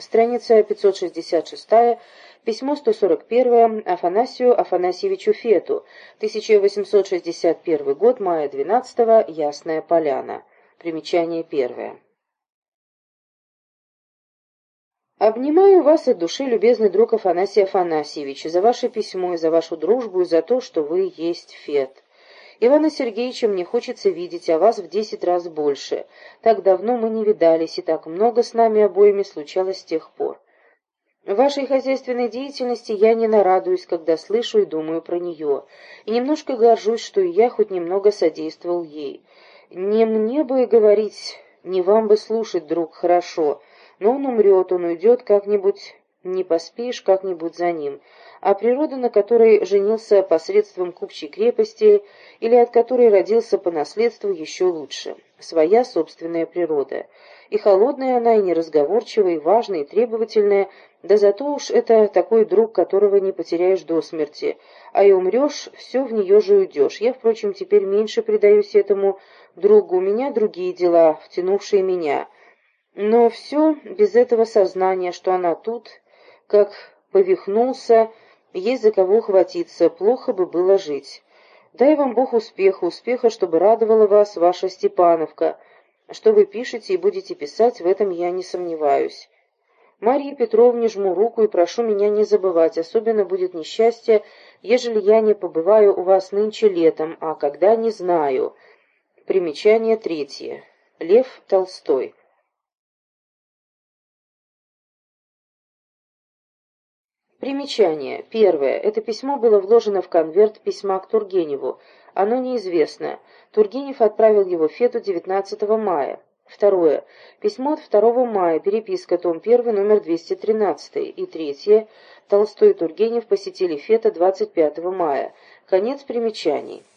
Страница 566, письмо 141 Афанасию Афанасьевичу Фету, 1861 год, мая 12 Ясная Поляна. Примечание первое. Обнимаю вас от души, любезный друг Афанасий Афанасьевич, за ваше письмо и за вашу дружбу, и за то, что вы есть Фет. Ивана Сергеевича мне хочется видеть, а вас в десять раз больше. Так давно мы не видались, и так много с нами обоими случалось с тех пор. В вашей хозяйственной деятельности я не нарадуюсь, когда слышу и думаю про нее, и немножко горжусь, что и я хоть немного содействовал ей. Не мне бы говорить, не вам бы слушать, друг, хорошо, но он умрет, он уйдет как-нибудь, не поспеешь как-нибудь за ним а природа, на которой женился посредством купчей крепости или от которой родился по наследству, еще лучше. Своя собственная природа. И холодная она, и неразговорчивая, и важная, и требовательная, да зато уж это такой друг, которого не потеряешь до смерти, а и умрешь, все в нее же уйдешь. Я, впрочем, теперь меньше предаюсь этому другу, у меня другие дела, втянувшие меня. Но все без этого сознания, что она тут, как повихнулся, есть за кого хватиться, плохо бы было жить. Дай вам Бог успеха, успеха, чтобы радовала вас ваша Степановка. Что вы пишете и будете писать, в этом я не сомневаюсь. Марье Петровне жму руку и прошу меня не забывать, особенно будет несчастье, ежели я не побываю у вас нынче летом, а когда не знаю. Примечание третье. Лев Толстой. Примечание. Первое. Это письмо было вложено в конверт письма к Тургеневу. Оно неизвестно. Тургенев отправил его Фету 19 мая. Второе. Письмо от 2 мая. Переписка. Том 1. Номер 213. И третье. Толстой и Тургенев посетили Фета 25 мая. Конец примечаний.